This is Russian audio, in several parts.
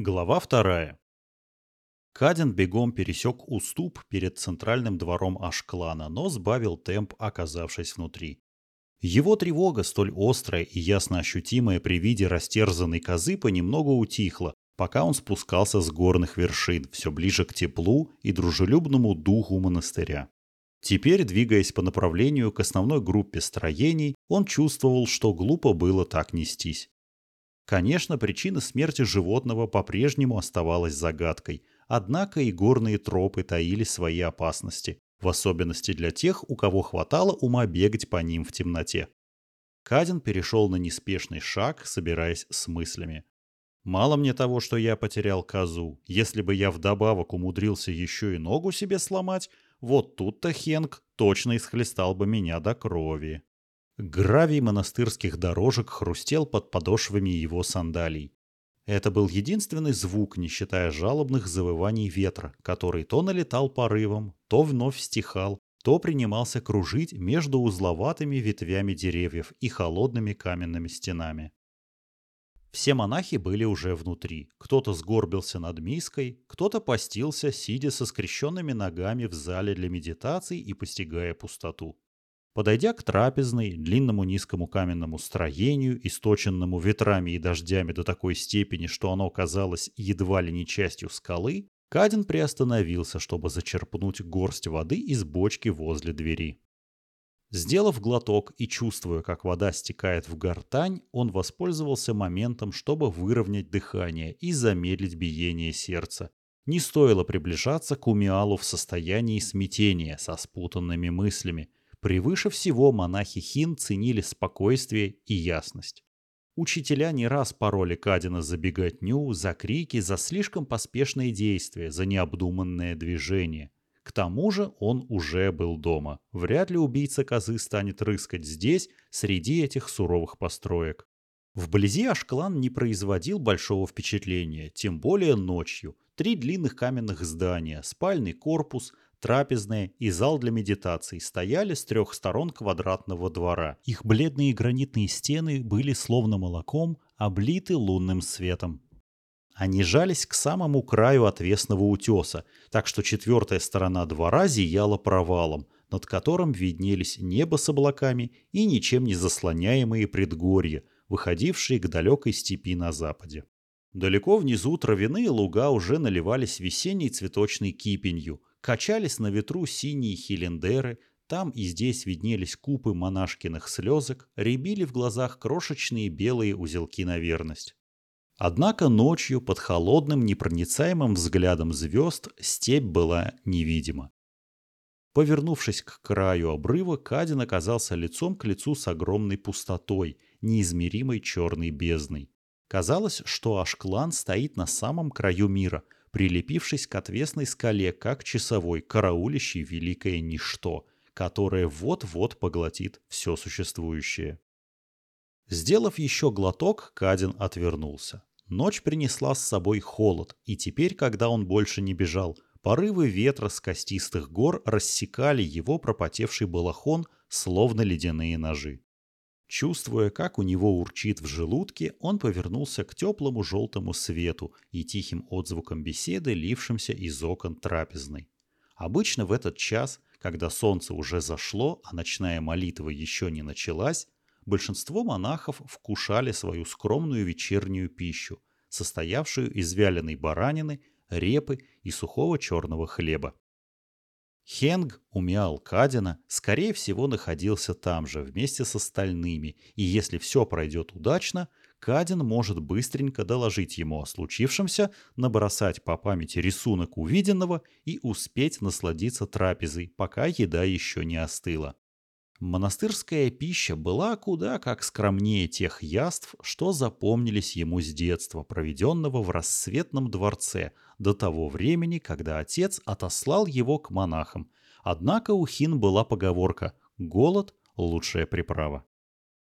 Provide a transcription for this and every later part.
Глава вторая. Каден бегом пересек уступ перед центральным двором Ашклана, но сбавил темп, оказавшись внутри. Его тревога, столь острая и ясно ощутимая при виде растерзанной козы, понемногу утихла, пока он спускался с горных вершин, все ближе к теплу и дружелюбному духу монастыря. Теперь, двигаясь по направлению к основной группе строений, он чувствовал, что глупо было так нестись. Конечно, причина смерти животного по-прежнему оставалась загадкой, однако и горные тропы таили свои опасности, в особенности для тех, у кого хватало ума бегать по ним в темноте. Кадин перешел на неспешный шаг, собираясь с мыслями. Мало мне того, что я потерял козу. Если бы я вдобавок умудрился еще и ногу себе сломать, вот тут-то Хенк точно исхлестал бы меня до крови. Гравий монастырских дорожек хрустел под подошвами его сандалий. Это был единственный звук, не считая жалобных завываний ветра, который то налетал порывом, то вновь стихал, то принимался кружить между узловатыми ветвями деревьев и холодными каменными стенами. Все монахи были уже внутри. Кто-то сгорбился над миской, кто-то постился, сидя со скрещенными ногами в зале для медитаций и постигая пустоту. Подойдя к трапезной, длинному низкому каменному строению, источенному ветрами и дождями до такой степени, что оно казалось едва ли не частью скалы, Кадин приостановился, чтобы зачерпнуть горсть воды из бочки возле двери. Сделав глоток и чувствуя, как вода стекает в гортань, он воспользовался моментом, чтобы выровнять дыхание и замедлить биение сердца. Не стоило приближаться к Умиалу в состоянии смятения со спутанными мыслями – Превыше всего монахи Хин ценили спокойствие и ясность. Учителя не раз пороли Кадина за беготню, за крики, за слишком поспешные действия, за необдуманное движение. К тому же он уже был дома. Вряд ли убийца козы станет рыскать здесь, среди этих суровых построек. Вблизи Ашклан не производил большого впечатления, тем более ночью. Три длинных каменных здания, спальный корпус, трапезная и зал для медитаций стояли с трех сторон квадратного двора. Их бледные гранитные стены были словно молоком, облиты лунным светом. Они жались к самому краю отвесного утеса, так что четвертая сторона двора зияла провалом, над которым виднелись небо с облаками и ничем не заслоняемые предгорья, выходившие к далекой степи на западе. Далеко внизу травяные луга уже наливались весенней цветочной кипенью, Качались на ветру синие хилендеры, там и здесь виднелись купы монашкиных слезок, рябили в глазах крошечные белые узелки на верность. Однако ночью под холодным непроницаемым взглядом звезд степь была невидима. Повернувшись к краю обрыва, Кадин оказался лицом к лицу с огромной пустотой, неизмеримой черной бездной. Казалось, что Ашклан стоит на самом краю мира – прилепившись к отвесной скале, как часовой, караулищий великое ничто, которое вот-вот поглотит все существующее. Сделав еще глоток, Кадин отвернулся. Ночь принесла с собой холод, и теперь, когда он больше не бежал, порывы ветра с костистых гор рассекали его пропотевший балахон, словно ледяные ножи. Чувствуя, как у него урчит в желудке, он повернулся к теплому желтому свету и тихим отзвукам беседы, лившимся из окон трапезной. Обычно в этот час, когда солнце уже зашло, а ночная молитва еще не началась, большинство монахов вкушали свою скромную вечернюю пищу, состоявшую из вяленой баранины, репы и сухого черного хлеба. Хенг, Умиал Кадина, скорее всего, находился там же, вместе с остальными, и если все пройдет удачно, Кадин может быстренько доложить ему о случившемся, набросать по памяти рисунок увиденного и успеть насладиться трапезой, пока еда еще не остыла. Монастырская пища была куда как скромнее тех яств, что запомнились ему с детства, проведенного в рассветном дворце, до того времени, когда отец отослал его к монахам. Однако у хин была поговорка «голод – лучшая приправа».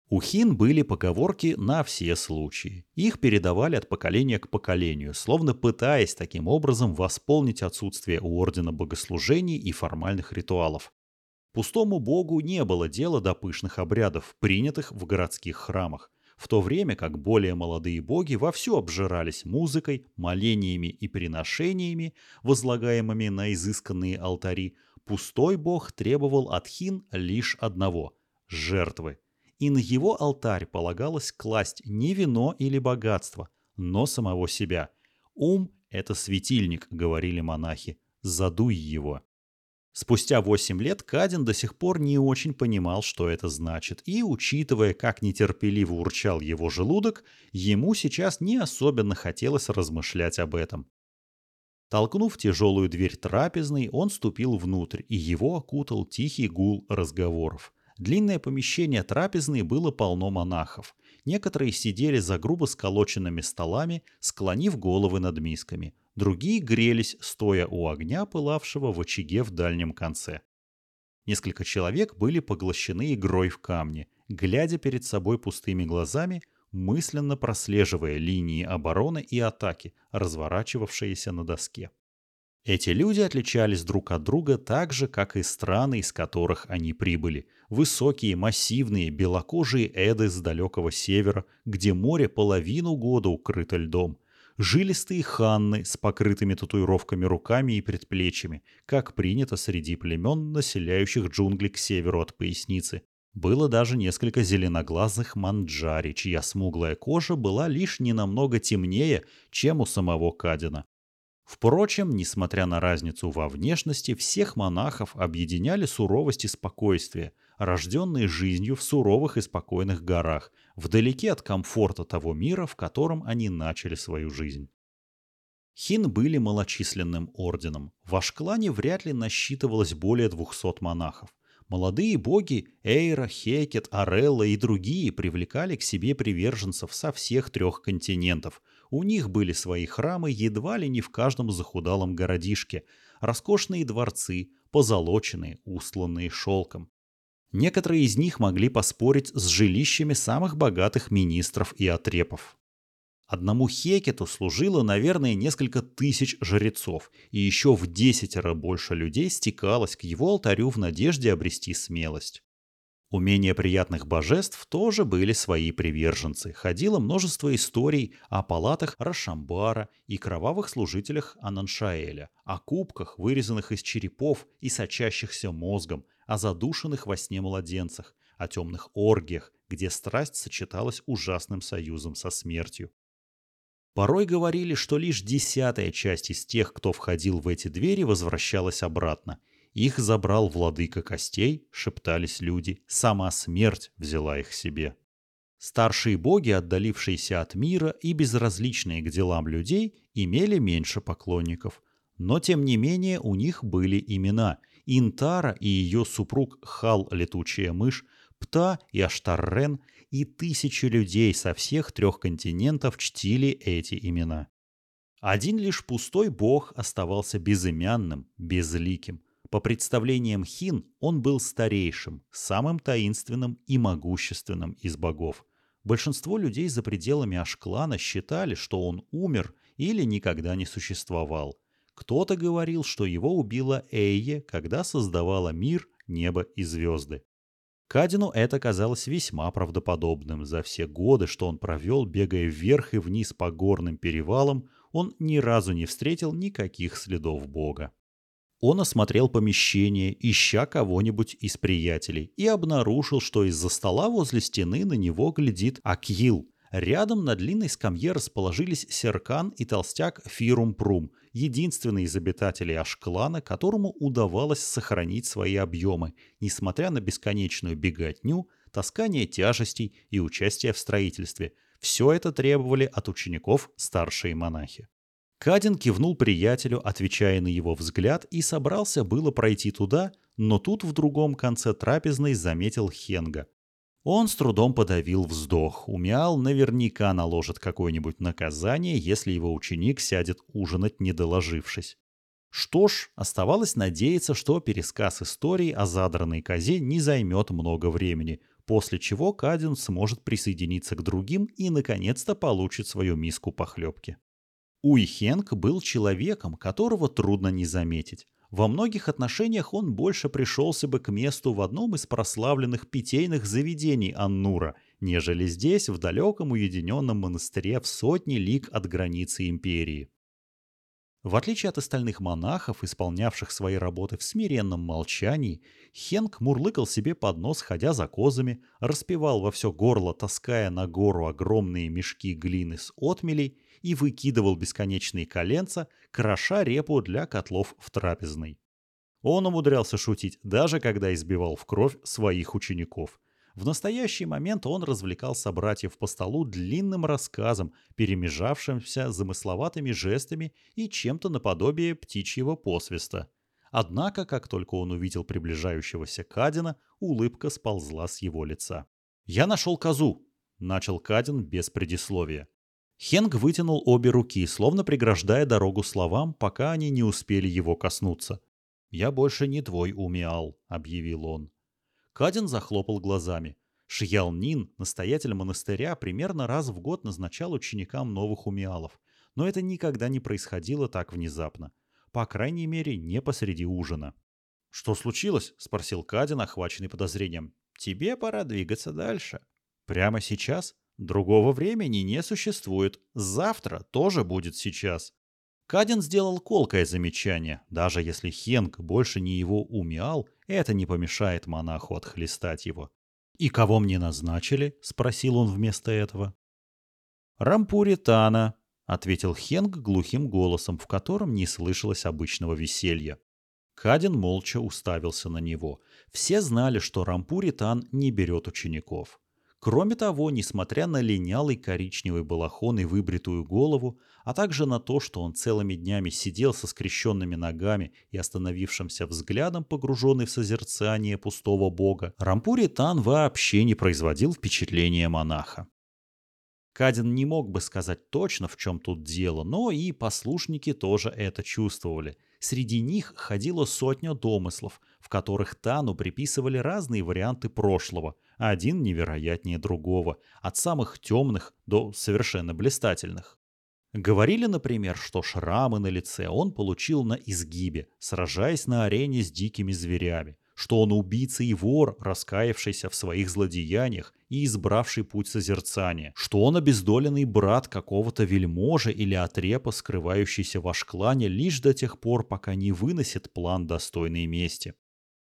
У хин были поговорки на все случаи. Их передавали от поколения к поколению, словно пытаясь таким образом восполнить отсутствие у ордена богослужений и формальных ритуалов. Пустому богу не было дела до пышных обрядов, принятых в городских храмах. в то время как более молодые боги вовсю обжирались музыкой, молениями и приношениями, возлагаемыми на изысканные алтари, пустой бог требовал от хин лишь одного – жертвы. И на его алтарь полагалось класть не вино или богатство, но самого себя. «Ум – это светильник», – говорили монахи, – «задуй его». Спустя 8 лет Кадин до сих пор не очень понимал, что это значит, и, учитывая, как нетерпеливо урчал его желудок, ему сейчас не особенно хотелось размышлять об этом. Толкнув тяжелую дверь трапезной, он ступил внутрь, и его окутал тихий гул разговоров. Длинное помещение трапезной было полно монахов. Некоторые сидели за грубо сколоченными столами, склонив головы над мисками – другие грелись, стоя у огня, пылавшего в очаге в дальнем конце. Несколько человек были поглощены игрой в камни, глядя перед собой пустыми глазами, мысленно прослеживая линии обороны и атаки, разворачивавшиеся на доске. Эти люди отличались друг от друга так же, как и страны, из которых они прибыли. Высокие, массивные, белокожие эды с далекого севера, где море половину года укрыто льдом, жилистые ханны с покрытыми татуировками руками и предплечьями, как принято среди племен, населяющих джунгли к северу от поясницы. Было даже несколько зеленоглазых манджари, чья смуглая кожа была лишь ненамного темнее, чем у самого Кадина. Впрочем, несмотря на разницу во внешности, всех монахов объединяли суровость и спокойствие, рожденные жизнью в суровых и спокойных горах, вдалеке от комфорта того мира, в котором они начали свою жизнь. Хин были малочисленным орденом. В Ашклане вряд ли насчитывалось более 200 монахов. Молодые боги Эйра, Хекет, Арелла и другие привлекали к себе приверженцев со всех трех континентов. У них были свои храмы едва ли не в каждом захудалом городишке, роскошные дворцы, позолоченные, устланные шелком. Некоторые из них могли поспорить с жилищами самых богатых министров и отрепов. Одному Хекету служило, наверное, несколько тысяч жрецов, и еще в десятеро больше людей стекалось к его алтарю в надежде обрести смелость. У менее приятных божеств тоже были свои приверженцы. Ходило множество историй о палатах Рашамбара и кровавых служителях Ананшаэля, о кубках, вырезанных из черепов и сочащихся мозгом, о задушенных во сне младенцах, о темных оргиях, где страсть сочеталась ужасным союзом со смертью. Порой говорили, что лишь десятая часть из тех, кто входил в эти двери, возвращалась обратно. Их забрал владыка костей, шептались люди, сама смерть взяла их себе. Старшие боги, отдалившиеся от мира и безразличные к делам людей, имели меньше поклонников. Но тем не менее у них были имена, Интара и ее супруг Хал Летучая Мышь, Пта и Аштаррен и тысячи людей со всех трех континентов чтили эти имена. Один лишь пустой бог оставался безымянным, безликим. По представлениям Хин он был старейшим, самым таинственным и могущественным из богов. Большинство людей за пределами Ашклана считали, что он умер или никогда не существовал – кто-то говорил, что его убила Эйе, когда создавала мир, небо и звезды. Кадину это казалось весьма правдоподобным. За все годы, что он провел, бегая вверх и вниз по горным перевалам, он ни разу не встретил никаких следов Бога. Он осмотрел помещение, ища кого-нибудь из приятелей, и обнаружил, что из-за стола возле стены на него глядит Акил. Рядом на длинной скамье расположились Серкан и толстяк Фирум Прум, единственный из обитателей Ашклана, которому удавалось сохранить свои объемы, несмотря на бесконечную беготню, таскание тяжестей и участие в строительстве. Все это требовали от учеников старшие монахи. Кадин кивнул приятелю, отвечая на его взгляд, и собрался было пройти туда, но тут в другом конце трапезной заметил Хенга. Он с трудом подавил вздох. Умял наверняка наложит какое-нибудь наказание, если его ученик сядет ужинать, не доложившись. Что ж, оставалось надеяться, что пересказ истории о задранной козе не займет много времени, после чего Кадин сможет присоединиться к другим и наконец-то получит свою миску похлебки. Уйхенг был человеком, которого трудно не заметить. Во многих отношениях он больше пришелся бы к месту в одном из прославленных питейных заведений Аннура, нежели здесь, в далеком уединенном монастыре в сотни лиг от границы империи. В отличие от остальных монахов, исполнявших свои работы в смиренном молчании, Хенк мурлыкал себе под нос, ходя за козами, распевал во все горло, таская на гору огромные мешки глины с отмелей и выкидывал бесконечные коленца, кроша репу для котлов в трапезной. Он умудрялся шутить, даже когда избивал в кровь своих учеников – в настоящий момент он развлекал собратьев по столу длинным рассказом, перемежавшимся замысловатыми жестами и чем-то наподобие птичьего посвиста. Однако, как только он увидел приближающегося Кадина, улыбка сползла с его лица. «Я нашел козу!» – начал Кадин без предисловия. Хенг вытянул обе руки, словно преграждая дорогу словам, пока они не успели его коснуться. «Я больше не твой умиал», — объявил он. Кадин захлопал глазами. Шиял Нин, настоятель монастыря, примерно раз в год назначал ученикам новых умиалов. Но это никогда не происходило так внезапно. По крайней мере, не посреди ужина. «Что случилось?» — спросил Кадин, охваченный подозрением. «Тебе пора двигаться дальше». «Прямо сейчас?» «Другого времени не существует. Завтра тоже будет сейчас». Кадин сделал колкое замечание. Даже если Хенг больше не его умиал, это не помешает монаху отхлестать его. «И кого мне назначили?» — спросил он вместо этого. «Рампуритана», — ответил Хенг глухим голосом, в котором не слышалось обычного веселья. Кадин молча уставился на него. Все знали, что Рампуритан не берет учеников. Кроме того, несмотря на линялый коричневый балахон и выбритую голову, а также на то, что он целыми днями сидел со скрещенными ногами и остановившимся взглядом, погруженный в созерцание пустого бога, Рампури Тан вообще не производил впечатления монаха. Кадин не мог бы сказать точно, в чем тут дело, но и послушники тоже это чувствовали. Среди них ходила сотня домыслов, в которых Тану приписывали разные варианты прошлого, один невероятнее другого, от самых темных до совершенно блистательных. Говорили, например, что шрамы на лице он получил на изгибе, сражаясь на арене с дикими зверями, что он убийца и вор, раскаявшийся в своих злодеяниях и избравший путь созерцания, что он обездоленный брат какого-то вельможа или отрепа, скрывающийся в Ашклане лишь до тех пор, пока не выносит план достойной мести.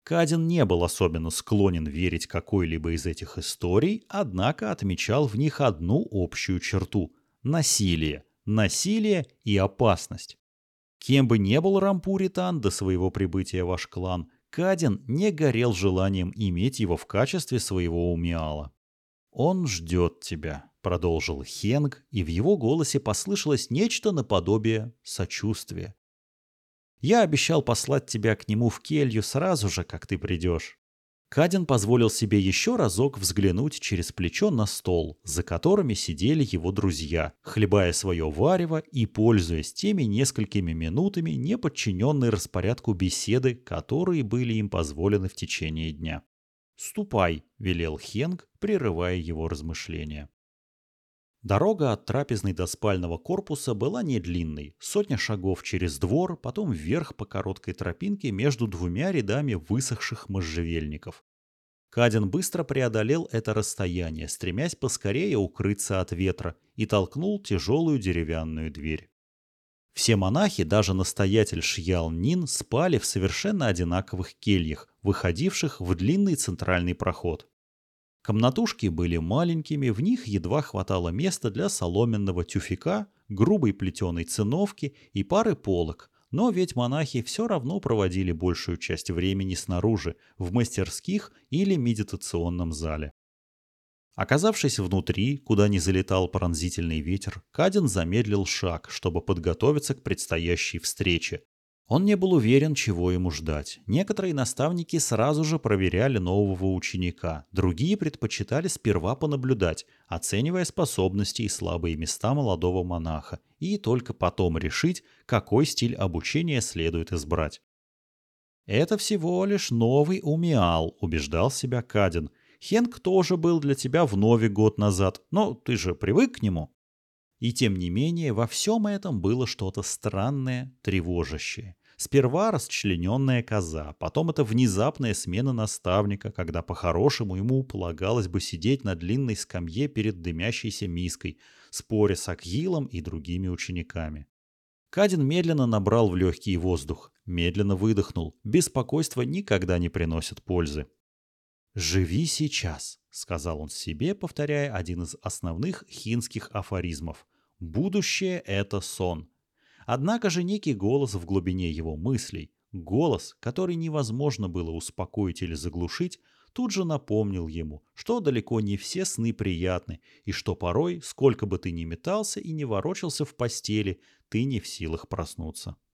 Кадин не был особенно склонен верить какой-либо из этих историй, однако отмечал в них одну общую черту – насилие насилие и опасность. Кем бы ни был Рампуритан до своего прибытия в ваш клан, Кадин не горел желанием иметь его в качестве своего умиала. «Он ждет тебя», — продолжил Хенг, и в его голосе послышалось нечто наподобие сочувствия. «Я обещал послать тебя к нему в келью сразу же, как ты придешь. Кадин позволил себе еще разок взглянуть через плечо на стол, за которыми сидели его друзья, хлебая свое варево и пользуясь теми несколькими минутами, не подчиненной распорядку беседы, которые были им позволены в течение дня. «Ступай», — велел Хенг, прерывая его размышления. Дорога от трапезной до спального корпуса была не длинной, сотня шагов через двор, потом вверх по короткой тропинке между двумя рядами высохших можжевельников. Кадин быстро преодолел это расстояние, стремясь поскорее укрыться от ветра, и толкнул тяжелую деревянную дверь. Все монахи, даже настоятель Шьял Нин, спали в совершенно одинаковых кельях, выходивших в длинный центральный проход. Комнатушки были маленькими, в них едва хватало места для соломенного тюфика, грубой плетеной циновки и пары полок, но ведь монахи все равно проводили большую часть времени снаружи, в мастерских или медитационном зале. Оказавшись внутри, куда не залетал пронзительный ветер, Кадин замедлил шаг, чтобы подготовиться к предстоящей встрече, он не был уверен, чего ему ждать. Некоторые наставники сразу же проверяли нового ученика, другие предпочитали сперва понаблюдать, оценивая способности и слабые места молодого монаха, и только потом решить, какой стиль обучения следует избрать. «Это всего лишь новый умиал», — убеждал себя Кадин. «Хенк тоже был для тебя в Нове год назад, но ты же привык к нему». И тем не менее, во всем этом было что-то странное, тревожащее. Сперва расчлененная коза, потом это внезапная смена наставника, когда по-хорошему ему полагалось бы сидеть на длинной скамье перед дымящейся миской, споря с Акилом и другими учениками. Кадин медленно набрал в легкий воздух, медленно выдохнул. Беспокойство никогда не приносит пользы. «Живи сейчас», — сказал он себе, повторяя один из основных хинских афоризмов. «Будущее — это сон. Однако же некий голос в глубине его мыслей, голос, который невозможно было успокоить или заглушить, тут же напомнил ему, что далеко не все сны приятны, и что порой, сколько бы ты ни метался и не ворочался в постели, ты не в силах проснуться.